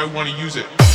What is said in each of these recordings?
I want to use it.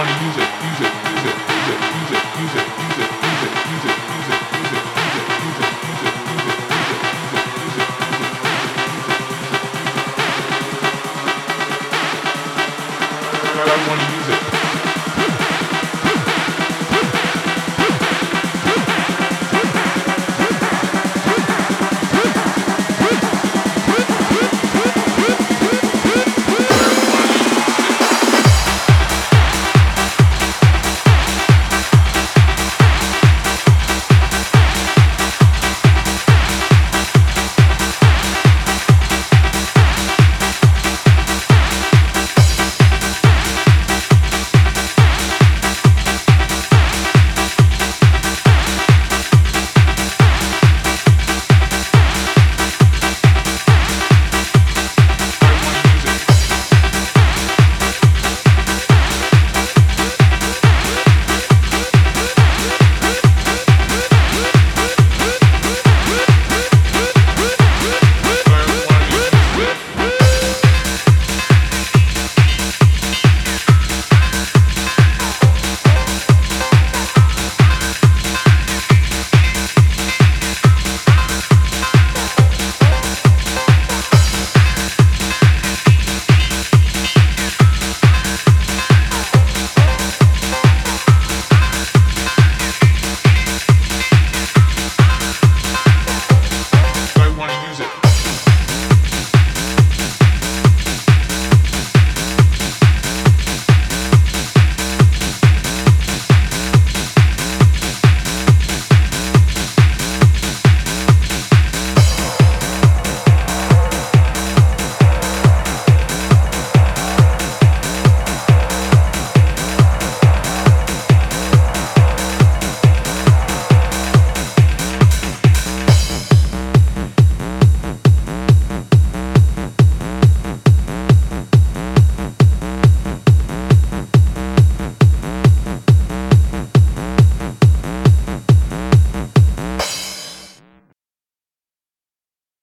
I want to use it.